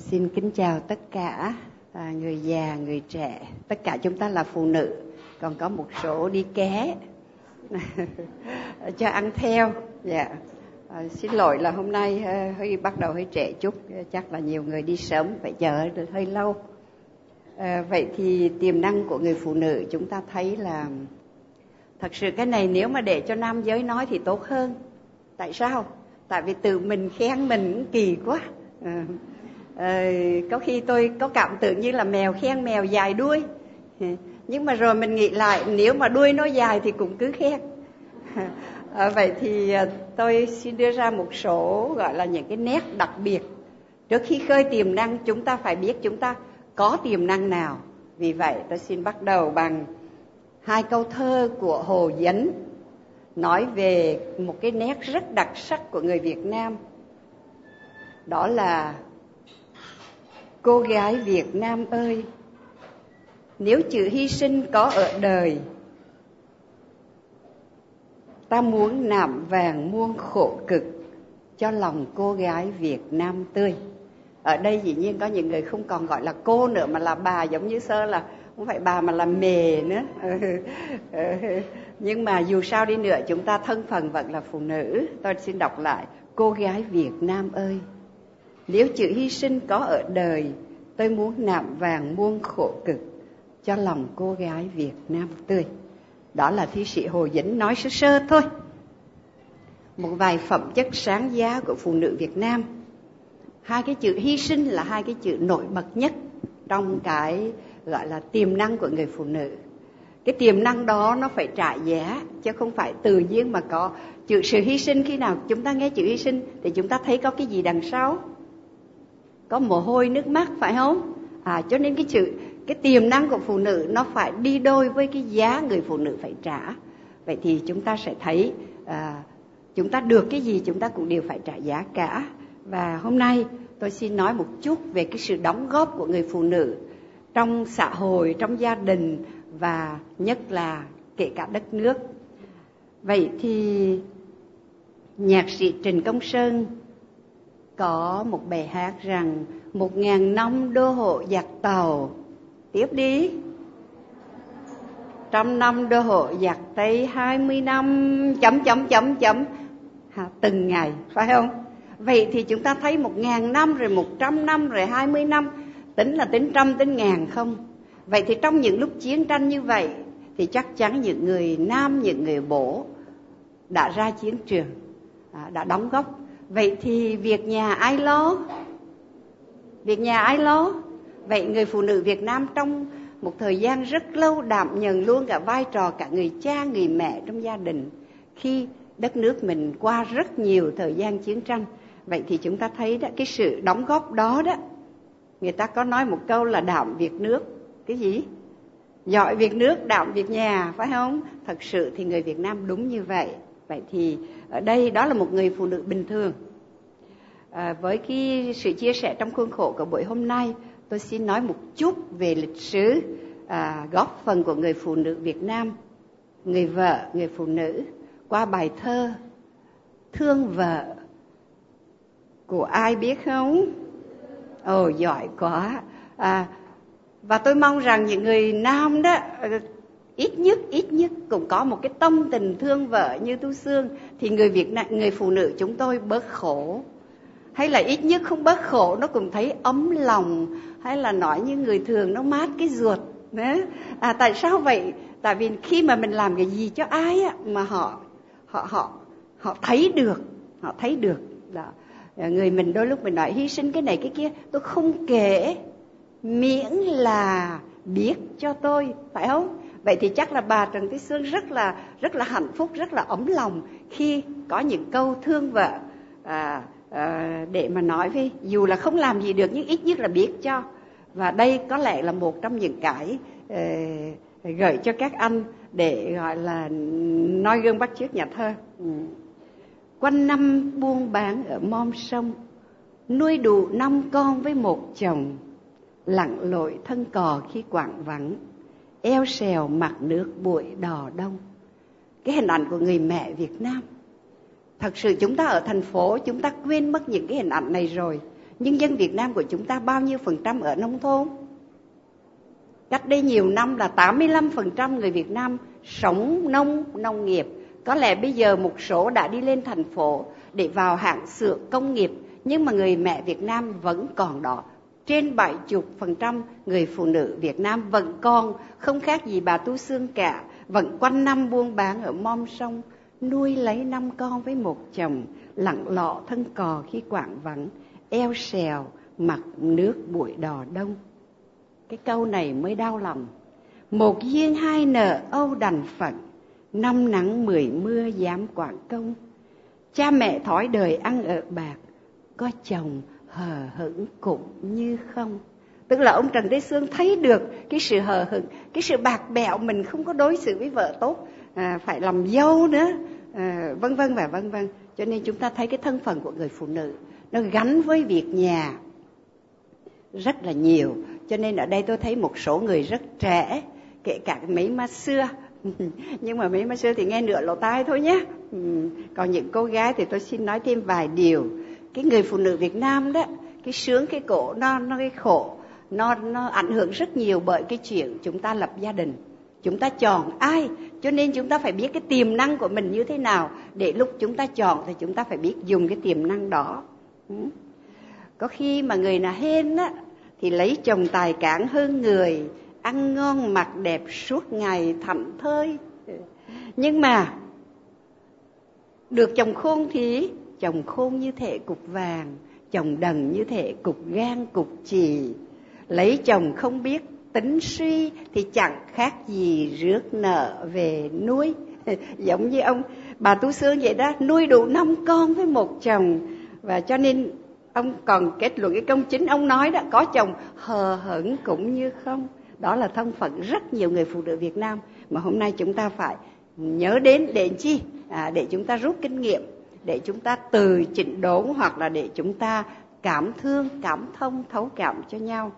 Xin kính chào tất cả à, người già, người trẻ, tất cả chúng ta là phụ nữ, còn có một số đi ké cho ăn theo. Dạ. À, xin lỗi là hôm nay à, hơi, bắt đầu hơi trễ chút, chắc là nhiều người đi sớm phải chờ hơi lâu. À, vậy thì tiềm năng của người phụ nữ chúng ta thấy là thật sự cái này nếu mà để cho nam giới nói thì tốt hơn. Tại sao? Tại vì tự mình khen mình cũng kỳ quá. À, Ờ, có khi tôi có cảm tưởng như là mèo khen mèo dài đuôi. Nhưng mà rồi mình nghĩ lại nếu mà đuôi nó dài thì cũng cứ khen. À, vậy thì ờ, tôi xin đưa ra một số gọi là những cái nét đặc biệt. Trước khi khơi tiềm năng chúng ta phải biết chúng ta có tiềm năng nào. Vì vậy tôi xin bắt đầu bằng hai câu thơ của hồ dấn nói về một cái nét rất đặc sắc của người việt nam. Đó là cô gái việt nam ơi, nếu chữ hy sinh có ở đời, ta muốn nạm vàng muôn khổ cực cho lòng cô gái việt nam tươi. Ở đây dĩ nhiên có những người không còn gọi là cô nữa, mà là bà giống như sơ là, không phải bà mà là mề nữa. Nhưng mà dù sao đi nữa, chúng ta thân phần vẫn là phụ nữ. Tôi xin đọc lại. Cô gái việt nam ơi nếu chữ hy sinh có ở đời, tôi muốn nạm vàng muôn khổ cực cho lòng cô gái việt nam tươi. Đó là thi sĩ hồ dĩnh nói sơ sơ thôi. Một vài phẩm chất sáng giá của phụ nữ việt nam. Hai cái chữ hy sinh là hai cái chữ nổi bật nhất trong cái, gọi là, tiềm năng của người phụ nữ. Cái tiềm năng đó nó phải trả giá, chứ không phải tự nhiên mà có chữ sự hy sinh. Khi nào chúng ta nghe chữ hy sinh thì chúng ta thấy có cái gì đằng sau? Có mồ hôi nước mắt phải không? À cho nên cái chữ cái tiềm năng của phụ nữ nó phải đi đôi với cái giá người phụ nữ phải trả. Vậy thì chúng ta sẽ thấy à, chúng ta được cái gì chúng ta cũng đều phải trả giá cả. Và hôm nay tôi xin nói một chút về cái sự đóng góp của người phụ nữ trong xã hội trong gia đình và nhất là kể cả đất nước. Vậy thì nhạc sĩ trình công sơn có một bài hát rằng một ngàn năm đô hộ giặc tàu. Tiếp đi. Trăm năm đô hộ giặc tây hai mươi năm. Chấm chấm chấm chấm. À, từng ngày phải không? Vậy thì chúng ta thấy một ngàn năm rồi một trăm năm rồi hai mươi năm. Tính là tính trăm tính ngàn không? Vậy thì trong những lúc chiến tranh như vậy thì chắc chắn những người nam những người bổ đã ra chiến trường à, đã đóng góp vậy thì việc nhà ai lo? Việc nhà ai lo? Vậy người phụ nữ việt nam trong một thời gian rất lâu đảm nhận luôn cả vai trò cả người cha, người mẹ trong gia đình. Khi đất nước mình qua rất nhiều thời gian chiến tranh, vậy thì chúng ta thấy đó, cái sự đóng góp đó đó, người ta có nói một câu là đảm việc nước. Cái gì? Giỏi việc nước đảm việc nhà, phải không? Thật sự thì người việt nam đúng như vậy vậy thì ở đây đó là một người phụ nữ bình thường. À, với cái sự chia sẻ trong khuôn khổ của buổi hôm nay tôi xin nói một chút về lịch sử à, góp phần của người phụ nữ việt nam người vợ người phụ nữ qua bài thơ thương vợ. Của ai biết không? Ồ giỏi quá. À, và tôi mong rằng những người nam đó ờ, ít nhất ít nhất cũng có một cái tâm tình thương vợ như tu xương thì người việt nam, người phụ nữ chúng tôi bớt khổ. Hay là ít nhất không bớt khổ, nó cũng thấy ấm lòng. Hay là nói như người thường, nó mát cái ruột. Đấy à tại sao vậy? Tại vì khi mà mình làm cái gì cho ai á, mà họ họ họ họ thấy được, họ thấy được. Đó. À, người mình đôi lúc mình nói, hy sinh cái này, cái kia. Tôi không kể, miễn là biết cho tôi, phải không? Vậy thì chắc là bà trần thị sương rất là rất là hạnh phúc rất là ấm lòng khi có những câu thương vợ à, à, để mà nói với dù là không làm gì được nhưng ít nhất là biết cho. Và đây có lẽ là một trong những cái ờ, à, gửi cho các anh để gọi là noi gương bắt chước nhà thơ. Ừ. quanh năm buôn bán ở mom sông nuôi đủ năm con với một chồng lặn lội thân cò khi quạng vắng eo xèo mặt nước bụi đỏ đông. Cái hình ảnh của người mẹ việt nam. Thật sự chúng ta ở thành phố, chúng ta quên mất những cái hình ảnh này rồi. Nhưng dân Việt Nam của chúng ta bao nhiêu phần trăm ở nông thôn? Cách đây nhiều năm là 85% người Việt Nam sống nông nông nghiệp. Có lẽ bây giờ một số đã đi lên thành phố để vào hạng xưởng công nghiệp, nhưng mà người mẹ Việt Nam vẫn còn đó trên 70 phần trăm người phụ nữ Việt Nam vẫn còn, không khác gì bà Tu Sương cả, vẫn quanh năm buôn bán ở mom sông nuôi lấy năm con với một chồng, lặng lọ thân cò khi quảng vắng, eo xèo, mặc nước bụi đò đông. Cái câu này mới đau lòng. Một duyên hai nợ âu đành phận, năm nắng mười mưa dám quảng công. Cha mẹ thói đời ăn ở bạc, có chồng hờ hững cũng như không. Tức là ông trần thế sương thấy được cái sự hờ hững cái sự bạc bẽo mình không có đối xử với vợ tốt à, phải làm dâu nữa à, vân vân và vân vân. Cho nên chúng ta thấy cái thân phận của người phụ nữ nó gắn với việc nhà rất là nhiều. Cho nên ở đây tôi thấy một số người rất trẻ kể cả mấy má xưa. Nhưng mà mấy má xưa thì nghe nửa lỗ tai thôi nhé. Ừ, còn những cô gái thì tôi xin nói thêm vài điều cái người phụ nữ Việt Nam đó, cái sướng, cái cổ, nó nó, cái khổ, nó nó ảnh hưởng rất nhiều bởi cái chuyện chúng ta lập gia đình, chúng ta chọn ai. Cho nên chúng ta phải biết cái tiềm năng của mình như thế nào. Để lúc chúng ta chọn thì chúng ta phải biết dùng cái tiềm năng đó. Ừ. Có khi mà người nào hên á, thì lấy chồng tài cản hơn người, ăn ngon mặc đẹp suốt ngày thảnh thơi. Ừ. Nhưng mà, được chồng khôn thì chồng khôn như thể cục vàng chồng đần như thể cục gan cục chì. Lấy chồng không biết tính suy thì chẳng khác gì rước nợ về nuôi. Giống như ông bà tú sương vậy đó nuôi đủ năm con với một chồng. Và cho nên ông còn kết luận cái công chính ông nói đó có chồng hờ hững cũng như không. Đó là thân phận rất nhiều người phụ nữ Việt Nam. Mà hôm nay chúng ta phải nhớ đến để chi? À, để chúng ta rút kinh nghiệm để chúng ta từ chỉnh đốn hoặc là để chúng ta cảm thương, cảm thông, thấu cảm cho nhau.